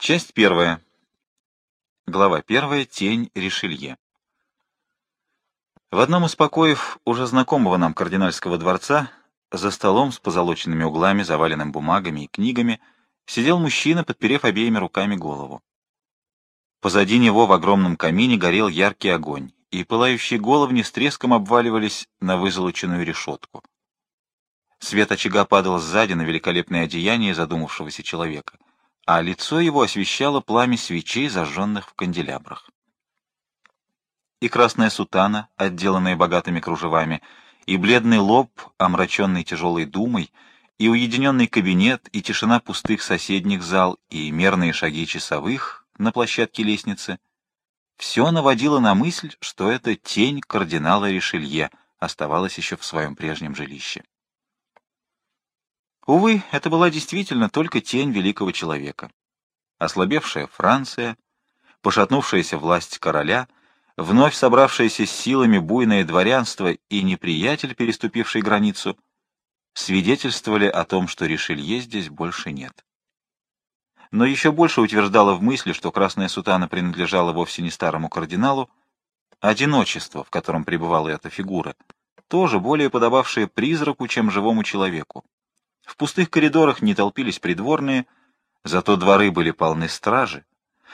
Часть первая. Глава первая. Тень Ришелье. В одном из покоев уже знакомого нам кардинальского дворца, за столом с позолоченными углами, заваленным бумагами и книгами, сидел мужчина, подперев обеими руками голову. Позади него в огромном камине горел яркий огонь, и пылающие головни с треском обваливались на вызолоченную решетку. Свет очага падал сзади на великолепное одеяние задумавшегося человека, а лицо его освещало пламя свечей, зажженных в канделябрах. И красная сутана, отделанная богатыми кружевами, и бледный лоб, омраченный тяжелой думой, и уединенный кабинет, и тишина пустых соседних зал, и мерные шаги часовых на площадке лестницы — все наводило на мысль, что эта тень кардинала Ришелье оставалась еще в своем прежнем жилище. Увы, это была действительно только тень великого человека. Ослабевшая Франция, пошатнувшаяся власть короля, вновь собравшееся с силами буйное дворянство и неприятель, переступивший границу, свидетельствовали о том, что Ришелье здесь больше нет. Но еще больше утверждало в мысли, что красная сутана принадлежала вовсе не старому кардиналу, одиночество, в котором пребывала эта фигура, тоже более подобавшее призраку, чем живому человеку. В пустых коридорах не толпились придворные, зато дворы были полны стражи.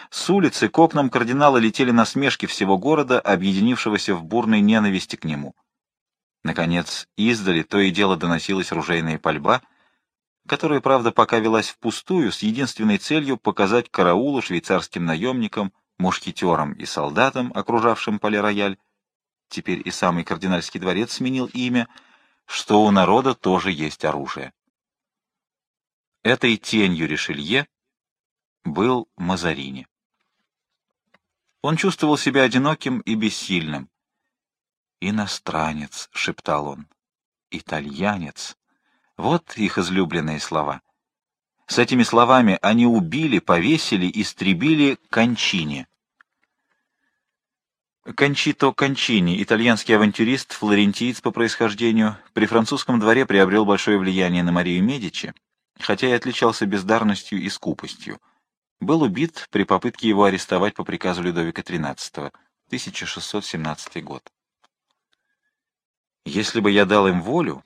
С улицы к окнам кардинала летели насмешки всего города, объединившегося в бурной ненависти к нему. Наконец, издали то и дело доносилась ружейная пальба, которая, правда, пока велась впустую, с единственной целью показать караулу швейцарским наемникам, мушкетерам и солдатам, окружавшим поле-рояль, теперь и самый кардинальский дворец сменил имя, что у народа тоже есть оружие. Этой тенью Ришелье был Мазарини. Он чувствовал себя одиноким и бессильным. «Иностранец», — шептал он, — «итальянец». Вот их излюбленные слова. С этими словами они убили, повесили, истребили Кончини. Кончито Кончини, итальянский авантюрист, флорентиец по происхождению, при французском дворе приобрел большое влияние на Марию Медичи, хотя и отличался бездарностью и скупостью. Был убит при попытке его арестовать по приказу Людовика XIII, 1617 год. Если бы я дал им волю,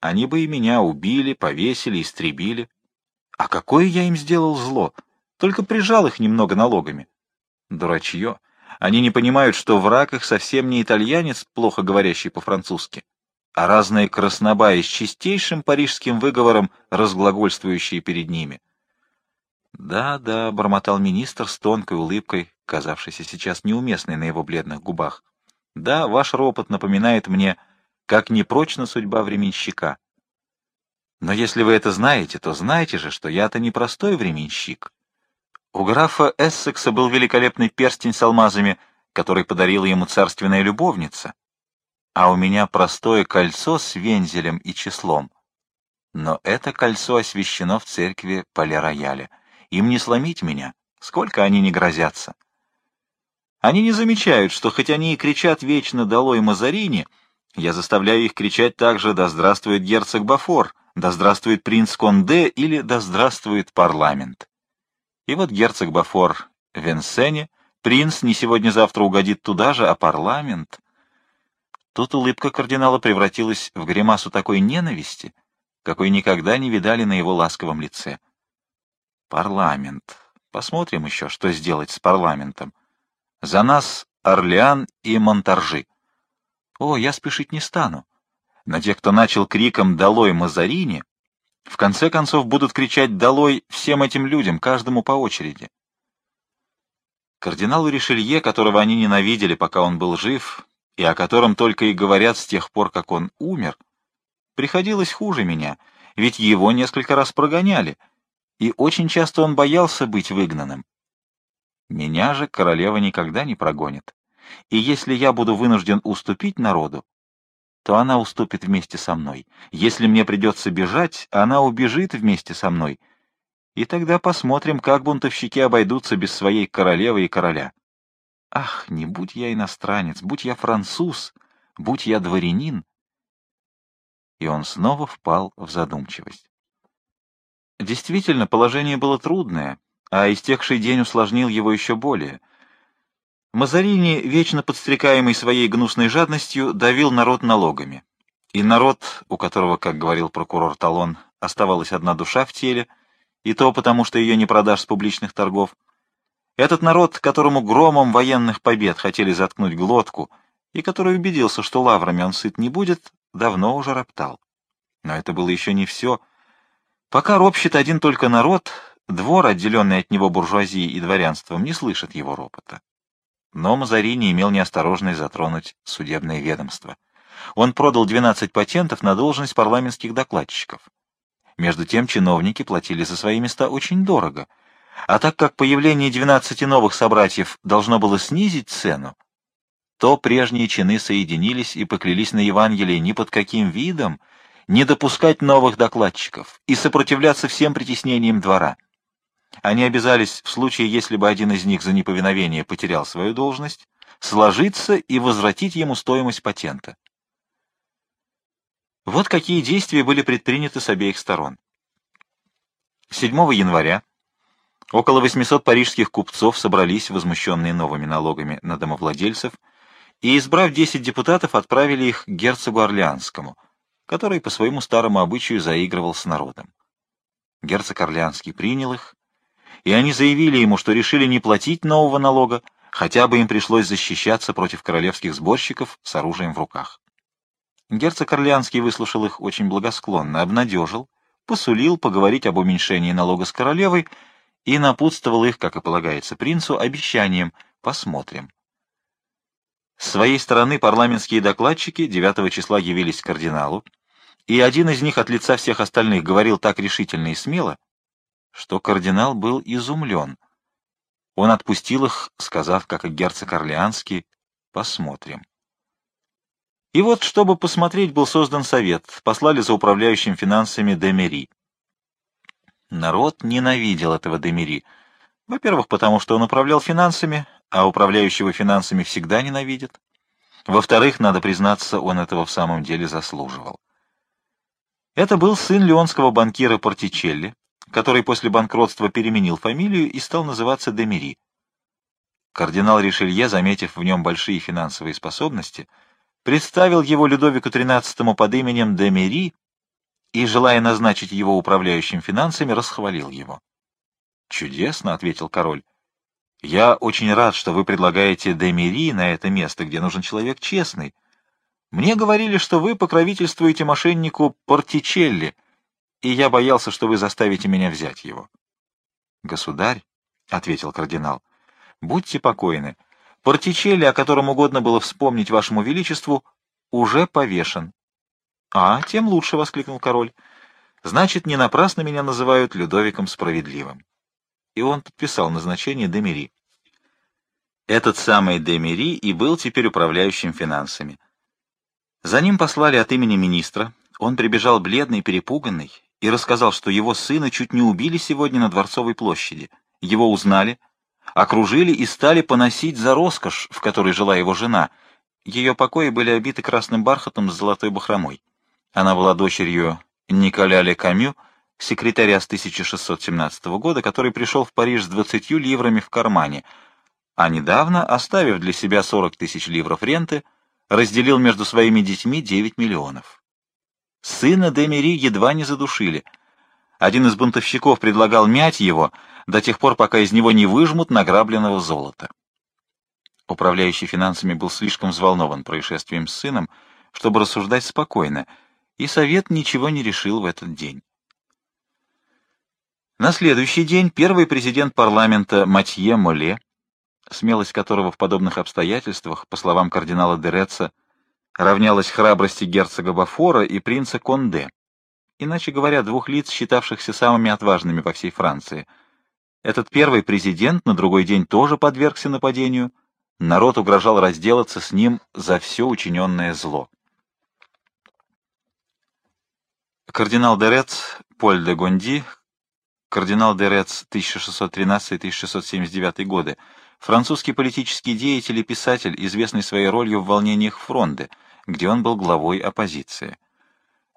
они бы и меня убили, повесили, истребили. А какое я им сделал зло? Только прижал их немного налогами. Дурачье. Они не понимают, что враг их совсем не итальянец, плохо говорящий по-французски, а разные краснобаи с чистейшим парижским выговором, разглагольствующие перед ними. «Да, да», — бормотал министр с тонкой улыбкой, казавшейся сейчас неуместной на его бледных губах. «Да, ваш ропот напоминает мне, как непрочна судьба временщика. Но если вы это знаете, то знаете же, что я-то не простой временщик. У графа Эссекса был великолепный перстень с алмазами, который подарила ему царственная любовница а у меня простое кольцо с вензелем и числом. Но это кольцо освящено в церкви Пале-Рояля. Им не сломить меня, сколько они не грозятся. Они не замечают, что хоть они и кричат вечно «Долой Мазарини», я заставляю их кричать также «Да здравствует герцог Бафор», «Да здравствует принц Конде» или «Да здравствует парламент». И вот герцог Бафор в Венсене, принц не сегодня-завтра угодит туда же, а парламент — Тут улыбка кардинала превратилась в гримасу такой ненависти, какой никогда не видали на его ласковом лице. Парламент. Посмотрим еще, что сделать с парламентом. За нас Орлеан и Монтаржи. О, я спешить не стану. Но те, кто начал криком «Долой Мазарини», в конце концов будут кричать «Долой» всем этим людям, каждому по очереди. Кардиналу Ришелье, которого они ненавидели, пока он был жив, и о котором только и говорят с тех пор, как он умер, приходилось хуже меня, ведь его несколько раз прогоняли, и очень часто он боялся быть выгнанным. Меня же королева никогда не прогонит, и если я буду вынужден уступить народу, то она уступит вместе со мной. Если мне придется бежать, она убежит вместе со мной. И тогда посмотрим, как бунтовщики обойдутся без своей королевы и короля. Ах, не будь я иностранец, будь я француз, будь я дворянин. И он снова впал в задумчивость. Действительно, положение было трудное, а истекший день усложнил его еще более. Мазарини, вечно подстрекаемый своей гнусной жадностью, давил народ налогами. И народ, у которого, как говорил прокурор Талон, оставалась одна душа в теле, и то потому, что ее не продашь с публичных торгов, этот народ, которому громом военных побед хотели заткнуть глотку, и который убедился, что лаврами он сыт не будет, давно уже роптал. Но это было еще не все. Пока ропщет один только народ, двор, отделенный от него буржуазией и дворянством, не слышит его ропота. Но Мазарини имел неосторожность затронуть судебное ведомство. Он продал 12 патентов на должность парламентских докладчиков. Между тем чиновники платили за свои места очень дорого. А так как появление 12 новых собратьев должно было снизить цену, то прежние чины соединились и поклялись на Евангелие ни под каким видом не допускать новых докладчиков и сопротивляться всем притеснениям двора. Они обязались, в случае, если бы один из них за неповиновение потерял свою должность, сложиться и возвратить ему стоимость патента. Вот какие действия были предприняты с обеих сторон. 7 января около 800 парижских купцов собрались, возмущенные новыми налогами на домовладельцев, и, избрав 10 депутатов, отправили их к герцогу Орлеанскому, который по своему старому обычаю заигрывал с народом. Герцог Орлеанский принял их и они заявили ему, что решили не платить нового налога, хотя бы им пришлось защищаться против королевских сборщиков с оружием в руках. Герцог Орлеанский выслушал их очень благосклонно, обнадежил, посулил поговорить об уменьшении налога с королевой и напутствовал их, как и полагается принцу, обещанием «посмотрим». С своей стороны парламентские докладчики 9 числа явились к кардиналу, и один из них от лица всех остальных говорил так решительно и смело, что кардинал был изумлен. Он отпустил их, сказав, как и герцог Орлеанский, «посмотрим». И вот, чтобы посмотреть, был создан совет, послали за управляющим финансами Демери. Народ ненавидел этого Демери. Во-первых, потому что он управлял финансами, а управляющего финансами всегда ненавидят. Во-вторых, надо признаться, он этого в самом деле заслуживал. Это был сын леонского банкира Портичелли, который после банкротства переменил фамилию и стал называться Демери. Кардинал Ришелье, заметив в нем большие финансовые способности, представил его Людовику XIII под именем Демери и, желая назначить его управляющим финансами, расхвалил его. «Чудесно», — ответил король. «Я очень рад, что вы предлагаете Демери на это место, где нужен человек честный. Мне говорили, что вы покровительствуете мошеннику Портичелли, и я боялся, что вы заставите меня взять его. — Государь, — ответил кардинал, — будьте покойны. Портичелли, о котором угодно было вспомнить вашему величеству, уже повешен. — А, тем лучше, — воскликнул король. — Значит, не напрасно меня называют Людовиком Справедливым. И он подписал назначение Демери. Этот самый Демери и был теперь управляющим финансами. За ним послали от имени министра. Он прибежал бледный, перепуганный, и рассказал, что его сына чуть не убили сегодня на Дворцовой площади. Его узнали, окружили и стали поносить за роскошь, в которой жила его жена. Ее покои были обиты красным бархатом с золотой бахромой. Она была дочерью Николя Ле Камю, секретаря с 1617 года, который пришел в Париж с 20 ливрами в кармане, а недавно, оставив для себя 40 тысяч ливров ренты, разделил между своими детьми 9 миллионов. Сына Демери едва не задушили. Один из бунтовщиков предлагал мять его до тех пор, пока из него не выжмут награбленного золота. Управляющий финансами был слишком взволнован происшествием с сыном, чтобы рассуждать спокойно, и совет ничего не решил в этот день. На следующий день первый президент парламента Матье Моле, смелость которого в подобных обстоятельствах, по словам кардинала Дереца, равнялась храбрости герцога Бафора и принца Конде, иначе говоря, двух лиц, считавшихся самыми отважными во всей Франции. Этот первый президент на другой день тоже подвергся нападению, народ угрожал разделаться с ним за все учиненное зло. Кардинал Дерец, Поль де Гонди, кардинал Дерец 1613-1679 годы, французский политический деятель и писатель, известный своей ролью в волнениях Фронды, где он был главой оппозиции.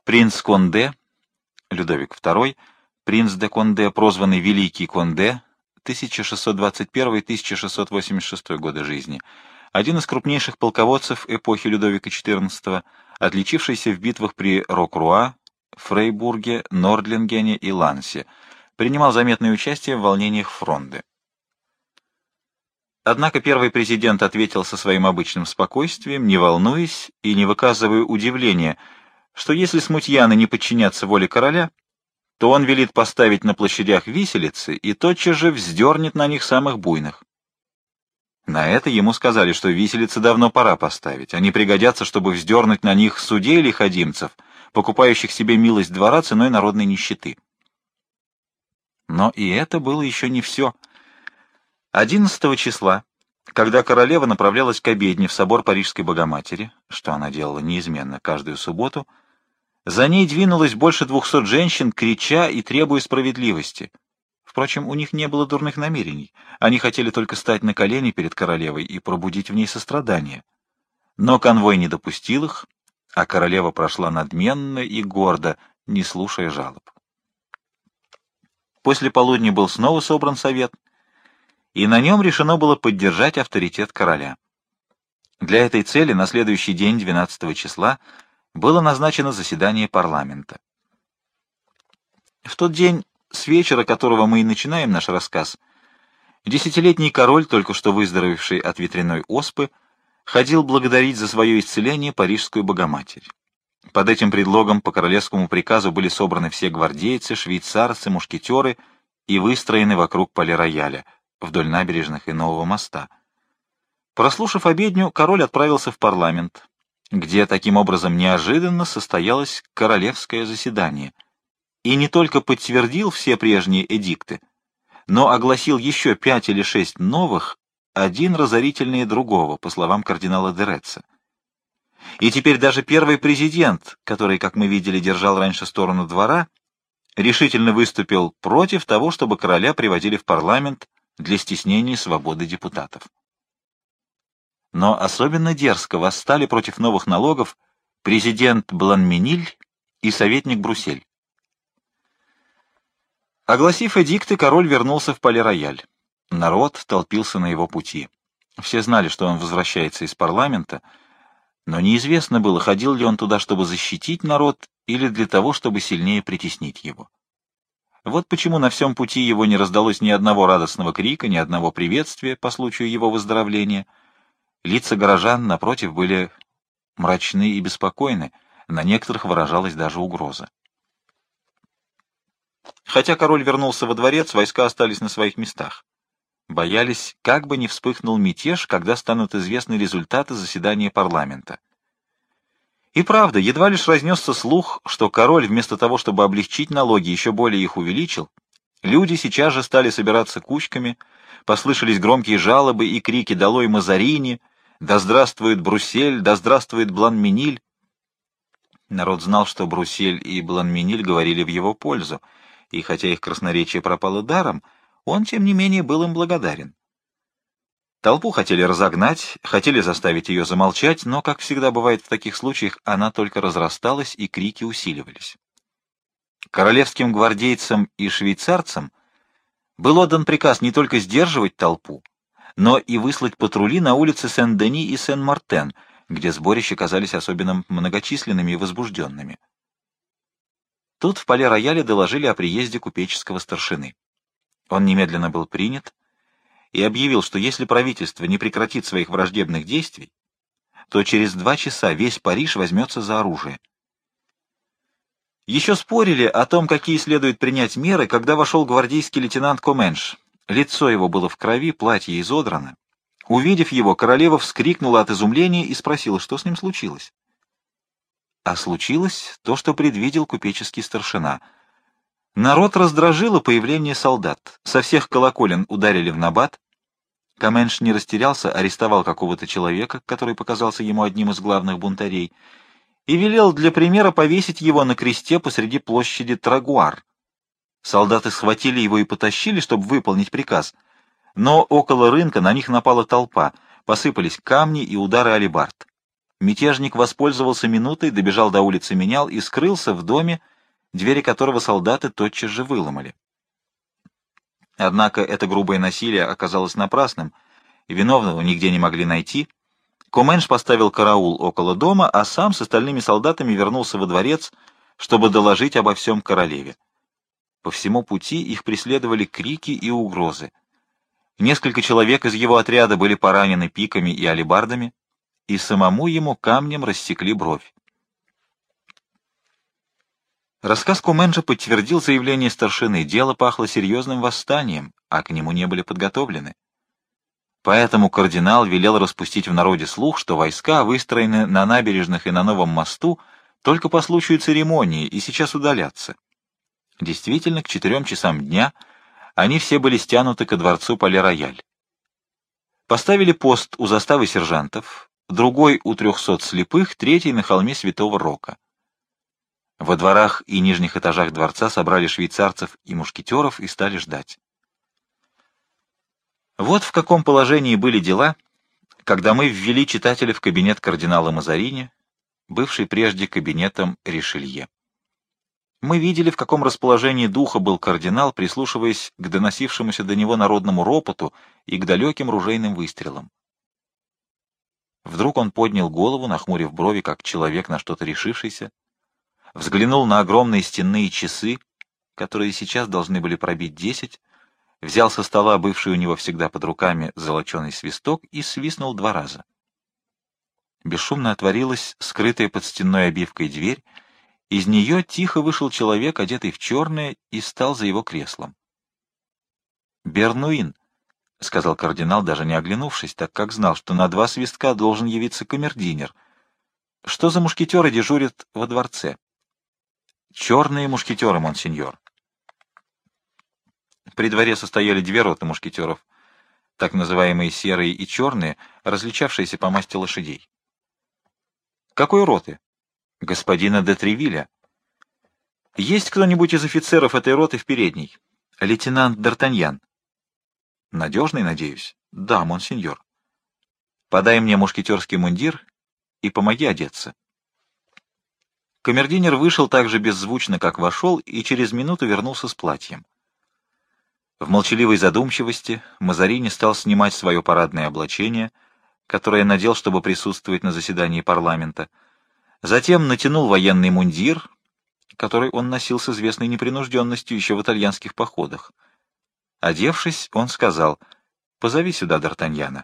Принц Конде, Людовик II, принц де Конде, прозванный Великий Конде, 1621-1686 годы жизни, один из крупнейших полководцев эпохи Людовика XIV, отличившийся в битвах при Рокруа, Фрейбурге, Нордлингене и Лансе, принимал заметное участие в волнениях Фронды. Однако первый президент ответил со своим обычным спокойствием, не волнуясь и не выказывая удивления, что если смутьяны не подчинятся воле короля, то он велит поставить на площадях виселицы и тотчас же вздернет на них самых буйных. На это ему сказали, что виселицы давно пора поставить. Они пригодятся, чтобы вздернуть на них судей или ходимцев, покупающих себе милость двора ценой народной нищеты. Но и это было еще не все. 11 числа, когда королева направлялась к обедне в собор Парижской Богоматери, что она делала неизменно каждую субботу, за ней двинулось больше двухсот женщин, крича и требуя справедливости. Впрочем, у них не было дурных намерений. Они хотели только стать на колени перед королевой и пробудить в ней сострадание. Но конвой не допустил их, а королева прошла надменно и гордо, не слушая жалоб. После полудня был снова собран совет, и на нем решено было поддержать авторитет короля. Для этой цели на следующий день, 12 числа, было назначено заседание парламента. В тот день, с вечера которого мы и начинаем наш рассказ, десятилетний король, только что выздоровевший от ветряной оспы, ходил благодарить за свое исцеление Парижскую Богоматерь. Под этим предлогом по королевскому приказу были собраны все гвардейцы, швейцарцы, мушкетеры и выстроены вокруг поля-рояля, вдоль набережных и нового моста. Прослушав обедню, король отправился в парламент, где таким образом неожиданно состоялось королевское заседание, и не только подтвердил все прежние эдикты, но огласил еще пять или шесть новых, один разорительнее другого, по словам кардинала Дереца. И теперь даже первый президент, который, как мы видели, держал раньше сторону двора, решительно выступил против того, чтобы короля приводили в парламент для стеснения свободы депутатов но особенно дерзко восстали против новых налогов президент Бланминиль и советник Брусель. Огласив эдикты, король вернулся в Пале-Рояль. Народ толпился на его пути. Все знали, что он возвращается из парламента, но неизвестно было, ходил ли он туда, чтобы защитить народ, или для того, чтобы сильнее притеснить его. Вот почему на всем пути его не раздалось ни одного радостного крика, ни одного приветствия по случаю его выздоровления — Лица горожан, напротив, были мрачны и беспокойны, на некоторых выражалась даже угроза. Хотя король вернулся во дворец, войска остались на своих местах. Боялись, как бы не вспыхнул мятеж, когда станут известны результаты заседания парламента. И правда, едва лишь разнесся слух, что король, вместо того, чтобы облегчить налоги, еще более их увеличил, люди сейчас же стали собираться кучками, послышались громкие жалобы и крики «Долой Мазарини!», да здравствует Брусель, да здравствует Бланминиль. Народ знал, что Брусель и Бланминиль говорили в его пользу, и хотя их красноречие пропало даром, он, тем не менее, был им благодарен. Толпу хотели разогнать, хотели заставить ее замолчать, но, как всегда бывает в таких случаях, она только разрасталась, и крики усиливались. Королевским гвардейцам и швейцарцам был отдан приказ не только сдерживать толпу, но и выслать патрули на улицы Сен-Дени и Сен-Мартен, где сборища казались особенно многочисленными и возбужденными. Тут в поле рояле доложили о приезде купеческого старшины. Он немедленно был принят и объявил, что если правительство не прекратит своих враждебных действий, то через два часа весь Париж возьмется за оружие. Еще спорили о том, какие следует принять меры, когда вошел гвардейский лейтенант Коменш, Лицо его было в крови, платье изодрано. Увидев его, королева вскрикнула от изумления и спросила, что с ним случилось. А случилось то, что предвидел купеческий старшина. Народ раздражило появление солдат. Со всех колоколен ударили в набат. Каменш не растерялся, арестовал какого-то человека, который показался ему одним из главных бунтарей, и велел для примера повесить его на кресте посреди площади Трагуар. Солдаты схватили его и потащили, чтобы выполнить приказ. Но около рынка на них напала толпа, посыпались камни и удары алибард. Мятежник воспользовался минутой, добежал до улицы Менял и скрылся в доме, двери которого солдаты тотчас же выломали. Однако это грубое насилие оказалось напрасным, виновного нигде не могли найти. Коменш поставил караул около дома, а сам с остальными солдатами вернулся во дворец, чтобы доложить обо всем королеве. По всему пути их преследовали крики и угрозы. Несколько человек из его отряда были поранены пиками и алебардами, и самому ему камнем рассекли бровь. Рассказ Куменджа подтвердил заявление старшины. Дело пахло серьезным восстанием, а к нему не были подготовлены. Поэтому кардинал велел распустить в народе слух, что войска выстроены на набережных и на новом мосту только по случаю церемонии и сейчас удалятся. Действительно, к четырем часам дня они все были стянуты ко дворцу Пале-Рояль. Поставили пост у заставы сержантов, другой у трехсот слепых, третий на холме Святого Рока. Во дворах и нижних этажах дворца собрали швейцарцев и мушкетеров и стали ждать. Вот в каком положении были дела, когда мы ввели читателя в кабинет кардинала Мазарини, бывший прежде кабинетом Ришелье. Мы видели, в каком расположении духа был кардинал, прислушиваясь к доносившемуся до него народному ропоту и к далеким ружейным выстрелам. Вдруг он поднял голову, нахмурив брови, как человек на что-то решившийся, взглянул на огромные стенные часы, которые сейчас должны были пробить десять, взял со стола бывший у него всегда под руками золоченый свисток и свистнул два раза. Бесшумно отворилась скрытая под стенной обивкой дверь, из нее тихо вышел человек, одетый в черное, и стал за его креслом. «Бернуин», — сказал кардинал, даже не оглянувшись, так как знал, что на два свистка должен явиться камердинер. «Что за мушкетеры дежурят во дворце?» Черные мушкетеры, монсеньор. При дворе состояли две роты мушкетеров, так называемые серые и черные, различавшиеся по масти лошадей. Какой роты? Господина де Тревиля. Есть кто-нибудь из офицеров этой роты в передней? Лейтенант Д'Артаньян. Надежный, надеюсь? Да, монсеньор. Подай мне мушкетерский мундир и помоги одеться. Камердинер вышел так же беззвучно, как вошел, и через минуту вернулся с платьем. В молчаливой задумчивости Мазарини стал снимать свое парадное облачение, которое надел, чтобы присутствовать на заседании парламента. Затем натянул военный мундир, который он носил с известной непринужденностью еще в итальянских походах. Одевшись, он сказал, «Позови сюда Д'Артаньяна».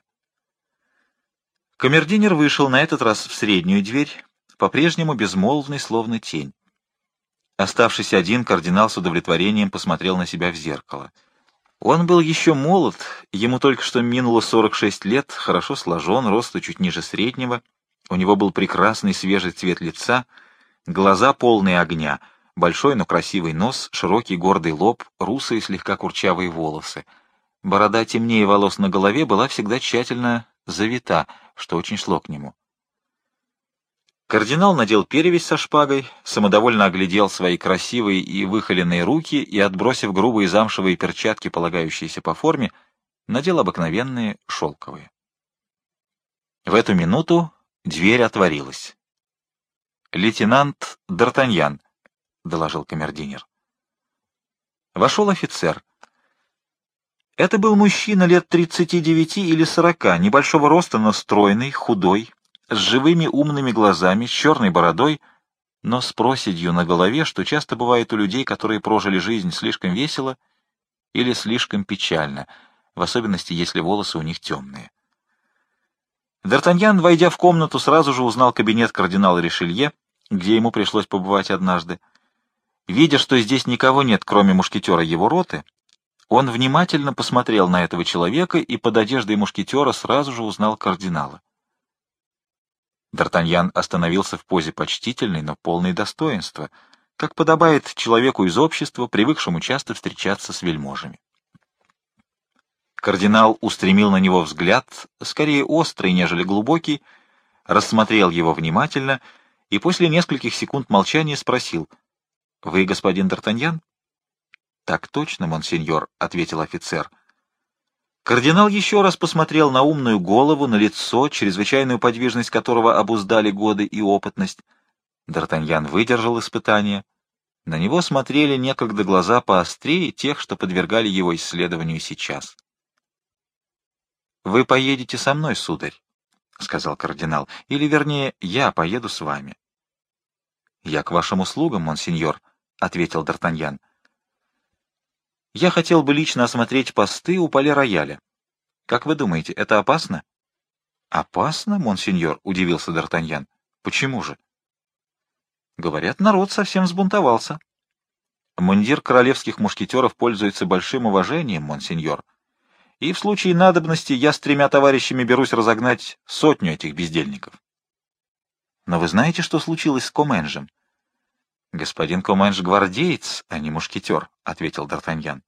Камердинер вышел на этот раз в среднюю дверь, по-прежнему безмолвный, словно тень. Оставшись один, кардинал с удовлетворением посмотрел на себя в зеркало. Он был еще молод, ему только что минуло 46 лет, хорошо сложен, росту чуть ниже среднего, у него был прекрасный свежий цвет лица, глаза полные огня, большой, но красивый нос, широкий гордый лоб, русые слегка курчавые волосы. Борода темнее волос на голове была всегда тщательно завита, что очень шло к нему. Кардинал надел перевязь со шпагой, самодовольно оглядел свои красивые и выхоленные руки и, отбросив грубые замшевые перчатки, полагающиеся по форме, надел обыкновенные шелковые. В эту минуту дверь отворилась. «Лейтенант Д'Артаньян», — доложил камердинер. Вошел офицер. Это был мужчина лет тридцати девяти или сорока, небольшого роста, но стройный, худой, с живыми умными глазами, с черной бородой, но с проседью на голове, что часто бывает у людей, которые прожили жизнь слишком весело или слишком печально, в особенности, если волосы у них темные. Д'Артаньян, войдя в комнату, сразу же узнал кабинет кардинала Ришелье, где ему пришлось побывать однажды. Видя, что здесь никого нет, кроме мушкетера его роты, он внимательно посмотрел на этого человека и под одеждой мушкетера сразу же узнал кардинала. Д'Артаньян остановился в позе почтительной, но полной достоинства, как подобает человеку из общества, привыкшему часто встречаться с вельможами. Кардинал устремил на него взгляд, скорее острый, нежели глубокий, рассмотрел его внимательно и после нескольких секунд молчания спросил, «Вы господин Д'Артаньян?» «Так точно, монсеньор», — ответил офицер. Кардинал еще раз посмотрел на умную голову, на лицо, чрезвычайную подвижность которого обуздали годы и опытность. Д'Артаньян выдержал испытание, На него смотрели некогда глаза поострее тех, что подвергали его исследованию сейчас. — Вы поедете со мной, сударь, — сказал кардинал, — или, вернее, я поеду с вами. — Я к вашим услугам, монсеньор, — ответил Д'Артаньян. — Я хотел бы лично осмотреть посты у поля-рояля. Как вы думаете, это опасно? — Опасно, монсеньор? — удивился Д'Артаньян. — Почему же? — Говорят, народ совсем взбунтовался. Мундир королевских мушкетеров пользуется большим уважением, монсеньор. И в случае надобности я с тремя товарищами берусь разогнать сотню этих бездельников. Но вы знаете, что случилось с Коменжем? Господин Коменж гвардеец, а не мушкетер, — ответил Д'Артаньян.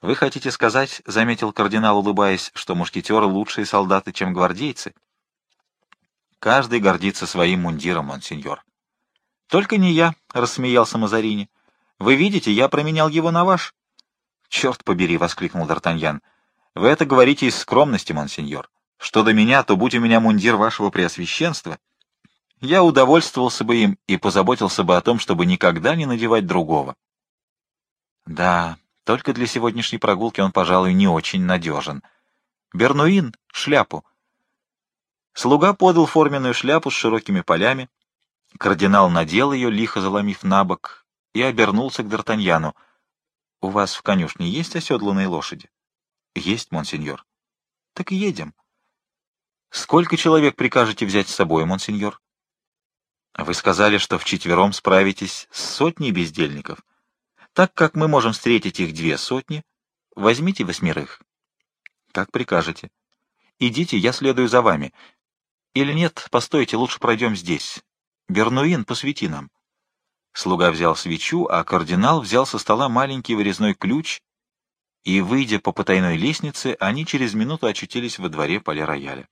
Вы хотите сказать, — заметил кардинал, улыбаясь, — что мушкетеры лучшие солдаты, чем гвардейцы? Каждый гордится своим мундиром, монсеньор. — Только не я, — рассмеялся Мазарини. — Вы видите, я променял его на ваш. — Черт побери! — воскликнул Д'Артаньян. — Вы это говорите из скромности, монсеньор. Что до меня, то будь у меня мундир вашего преосвященства, я удовольствовался бы им и позаботился бы о том, чтобы никогда не надевать другого. Да, только для сегодняшней прогулки он, пожалуй, не очень надежен. Бернуин — шляпу. Слуга подал форменную шляпу с широкими полями, Кардинал надел ее, лихо заломив на бок, и обернулся к Д'Артаньяну. — У вас в конюшне есть оседланные лошади? — Есть, монсеньор. — Так едем. — Сколько человек прикажете взять с собой, монсеньор? — Вы сказали, что вчетвером справитесь с сотней бездельников. Так как мы можем встретить их две сотни, возьмите восьмерых. — Как прикажете. — Идите, я следую за вами. Или нет, постойте, лучше пройдем здесь. Бернуин, посвети нам. Слуга взял свечу, а кардинал взял со стола маленький вырезной ключ, и, выйдя по потайной лестнице, они через минуту очутились во дворе поля рояля.